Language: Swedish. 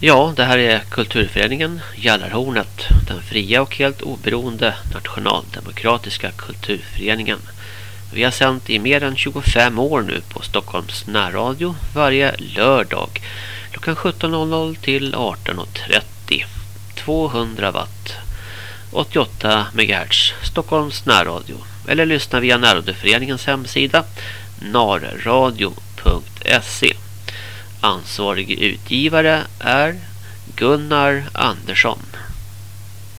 Ja, det här är kulturföreningen Gällarhornet, den fria och helt oberoende nationaldemokratiska kulturföreningen. Vi har sänt i mer än 25 år nu på Stockholms närradio varje lördag klockan 17.00 till 18.30. 200 watt. 88 MHz Stockholms närradio. Eller lyssna via närradioföreningens hemsida narradio.se. Ansvarig utgivare är Gunnar Andersson.